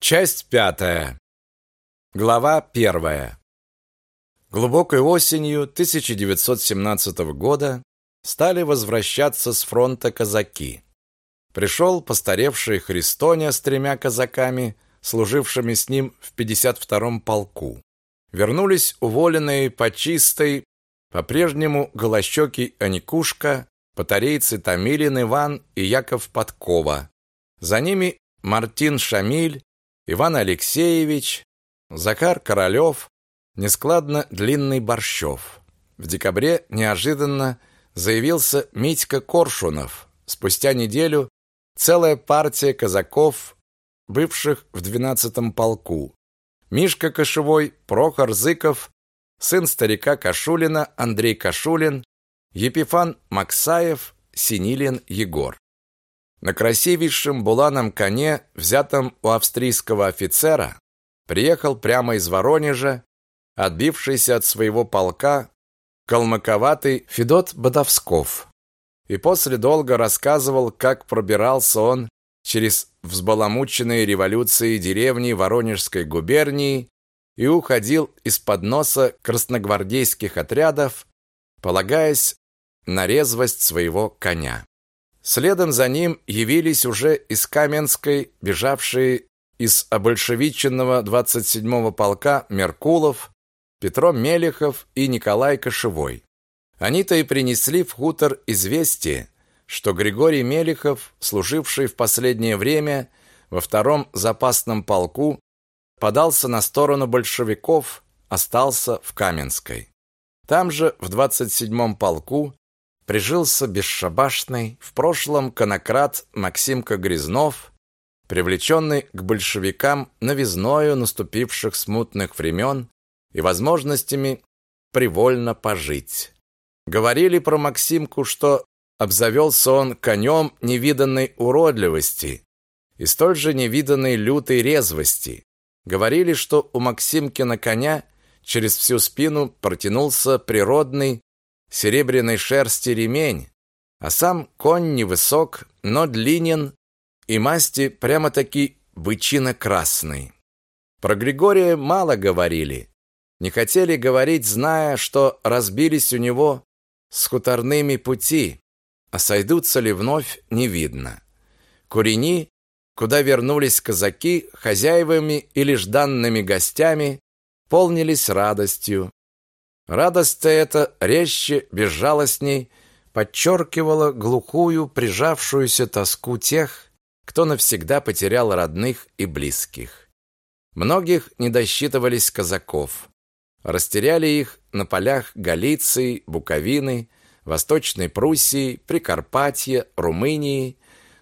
Часть пятая. Глава первая. Глубокой осенью 1917 года стали возвращаться с фронта казаки. Пришел постаревший Христоня с тремя казаками, служившими с ним в 52-м полку. Вернулись уволенные по чистой, по-прежнему голощёкий Аникушка, батарейцы Томилин Иван и Яков Подкова. За ними Мартин Шамиль, Иван Алексеевич, Закар Королёв, нескладно длинный Борщев. В декабре неожиданно заявился Митька Коршунов. Спустя неделю целая партия казаков, бывших в 12-м полку. Мишка Кошевой, Прохор Зыков, сын старика Кашулина Андрей Кашулин, Епифан Максаев, Синилин Егор. На красивейшем буланом коне, взятом у австрийского офицера, приехал прямо из Воронежа, отбившийся от своего полка калмыковатый Федот Бодовсков. И после долго рассказывал, как пробирался он через взбаламученные революцией деревни Воронежской губернии и уходил из-под носа красногвардейских отрядов, полагаясь на резвость своего коня. Следом за ним явились уже из Каменской бежавшие из обольшевиченного 27-го полка Меркулов, Петро Мелехов и Николай Кошевой. Они-то и принесли в хутор известие, что Григорий Мелехов, служивший в последнее время во втором запасном полку, подался на сторону большевиков, остался в Каменской. Там же, в 27-м полку, прижился бесшабашный, в прошлом конократ Максимка Грязнов, привлеченный к большевикам новизною наступивших смутных времен и возможностями привольно пожить. Говорили про Максимку, что обзавелся он конем невиданной уродливости и столь же невиданной лютой резвости. Говорили, что у Максимкина коня через всю спину протянулся природный серебряной шерсти ремень, а сам конь невысок, но длинен и масти прямо-таки бычино-красный. Про Григория мало говорили. Не хотели говорить, зная, что разбились у него с хуторными пути, а сойдутся ли вновь, не видно. Курени, куда вернулись казаки, хозяевами или жданными гостями, полнились радостью, Радость эта резче, безжалостней подчеркивала глухую, прижавшуюся тоску тех, кто навсегда потерял родных и близких. Многих не досчитывались казаков. Растеряли их на полях Галиции, Буковины, Восточной Пруссии, Прикарпатья, Румынии.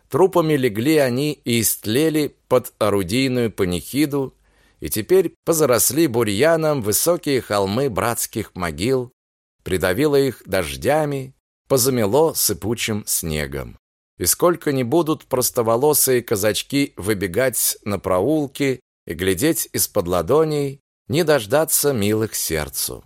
Трупами легли они и истлели под орудийную панихиду и теперь позаросли бурьяном высокие холмы братских могил, придавило их дождями, позамело сыпучим снегом. И сколько не будут простоволосые казачки выбегать на проулки и глядеть из-под ладоней, не дождаться милых сердцу.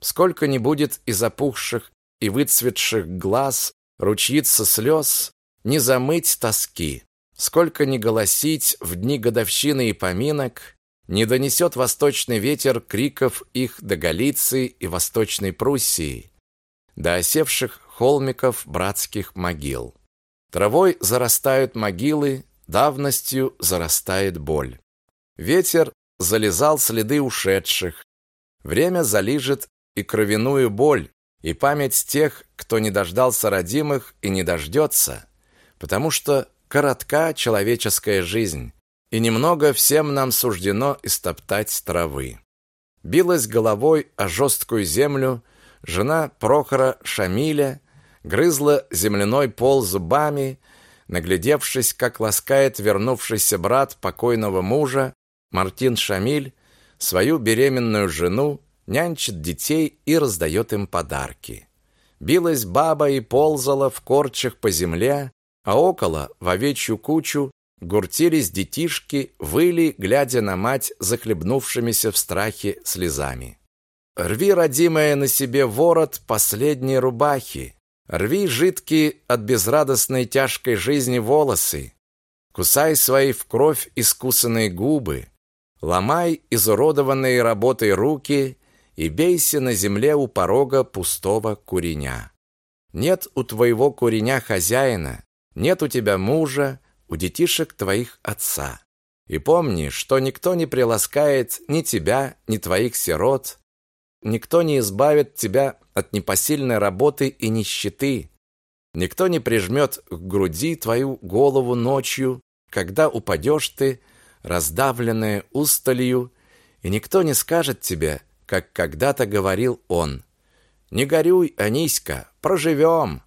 Сколько не будет и запухших, и выцветших глаз, ручьица слез, не замыть тоски. Сколько не голосить в дни годовщины и поминок, не донесет восточный ветер криков их до Галиции и Восточной Пруссии, до осевших холмиков братских могил. Травой зарастают могилы, давностью зарастает боль. Ветер залезал следы ушедших. Время залижет и кровяную боль, и память тех, кто не дождался родимых и не дождется, потому что коротка человеческая жизнь, и немного всем нам суждено истоптать травы. Билась головой о жесткую землю жена Прохора Шамиля, грызла земляной пол зубами, наглядевшись, как ласкает вернувшийся брат покойного мужа Мартин Шамиль свою беременную жену, нянчит детей и раздает им подарки. Билась баба и ползала в корчах по земле, а около, в овечью кучу, Гуртились детишки, выли, глядя на мать захлебнувшимися в страхе слезами. Рви, родимая, на себе ворот последней рубахи. Рви жидкие от безрадостной тяжкой жизни волосы. Кусай свои в кровь искусанные губы, ломай изуродованные работой руки и бейся на земле у порога пустого куреня. Нет у твоего куреня хозяина, нет у тебя мужа, у детишек твоих отца. И помни, что никто не приласкает ни тебя, ни твоих сирот, никто не избавит тебя от непосильной работы и нищеты, никто не прижмет к груди твою голову ночью, когда упадешь ты, раздавленная усталью, и никто не скажет тебе, как когда-то говорил он, «Не горюй, Аниська, проживем!»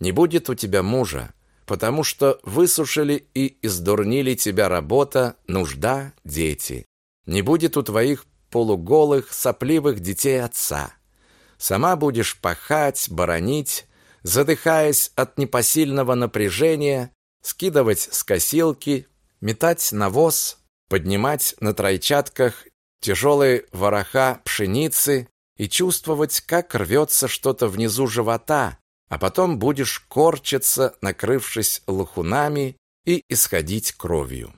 Не будет у тебя мужа, потому что высушили и издурнили тебя работа, нужда, дети. Не будет у твоих полуголых, сопливых детей отца. Сама будешь пахать, боронить, задыхаясь от непосильного напряжения, скидывать с косилки, метать навоз, поднимать на тройчатках тяжелые вороха пшеницы и чувствовать, как рвется что-то внизу живота, а потом будешь корчиться, накрывшись лохунами и исходить кровью.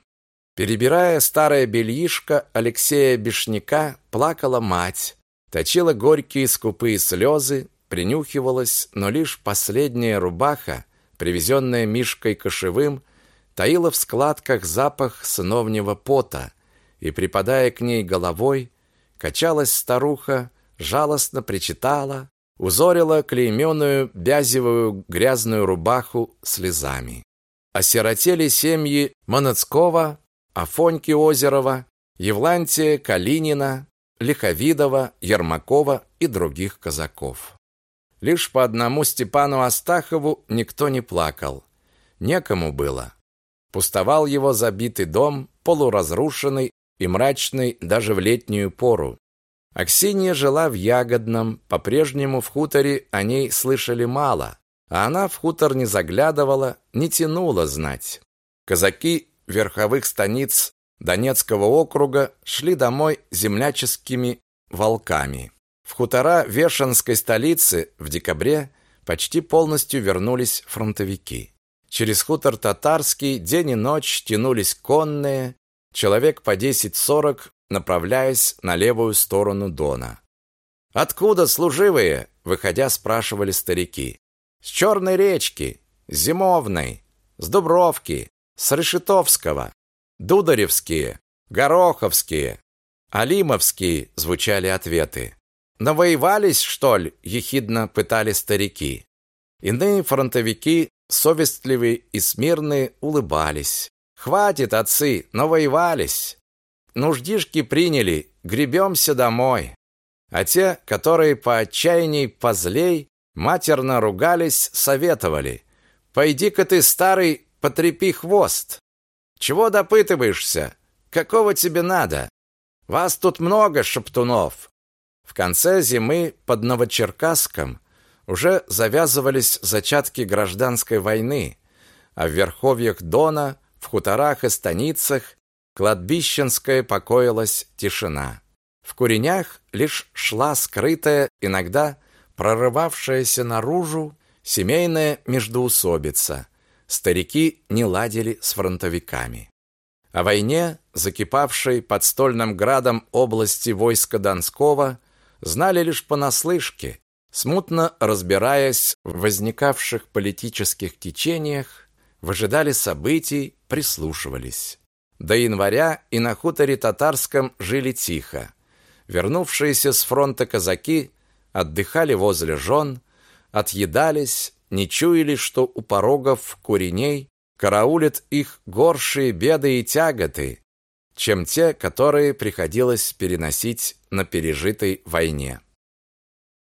Перебирая старое бельишко Алексея Бешняка, плакала мать, точила горькие скупые слезы, принюхивалась, но лишь последняя рубаха, привезенная Мишкой Кошевым, таила в складках запах сыновнего пота, и, припадая к ней головой, качалась старуха, жалостно причитала, узорила клейменную бязевую грязную рубаху слезами. Осиротели семьи Манацкова, Афоньки Озерова, Евлантия Калинина, Лиховидова, Ермакова и других казаков. Лишь по одному Степану Астахову никто не плакал. Некому было. Пустовал его забитый дом, полуразрушенный и мрачный даже в летнюю пору. Аксинья жила в Ягодном, по-прежнему в хуторе о ней слышали мало, а она в хутор не заглядывала, не тянула знать. Казаки верховых станиц Донецкого округа шли домой земляческими волками. В хутора Вешенской столицы в декабре почти полностью вернулись фронтовики. Через хутор Татарский день и ночь тянулись конные, человек по 10-40 направляясь на левую сторону Дона. «Откуда служивые?» – выходя, спрашивали старики. «С Черной речки, с Зимовной, с Дубровки, с Решетовского, Дударевские, Гороховские, Алимовские» – звучали ответы. «Навоевались, что ли?» – ехидно пытали старики. Иные фронтовики, совестливые и смирные, улыбались. «Хватит, отцы, навоевались!» Нуждишки приняли, гребемся домой. А те, которые по отчаянии позлей, матерно ругались, советовали. «Пойди-ка ты, старый, потрепи хвост. Чего допытываешься? Какого тебе надо? Вас тут много, шептунов». В конце зимы под Новочеркасском уже завязывались зачатки гражданской войны, а в верховьях Дона, в хуторах и станицах кладбищенская покоилась тишина. В куренях лишь шла скрытая, иногда прорывавшаяся наружу семейная междоусобица. Старики не ладили с фронтовиками. О войне, закипавшей под стольным градом области войска Донского, знали лишь понаслышке, смутно разбираясь в возникавших политических течениях, выжидали событий, прислушивались. До января и на хуторе татарском жили тихо. Вернувшиеся с фронта казаки отдыхали возле жен, отъедались, не чуяли, что у порогов куреней караулят их горшие беды и тяготы, чем те, которые приходилось переносить на пережитой войне.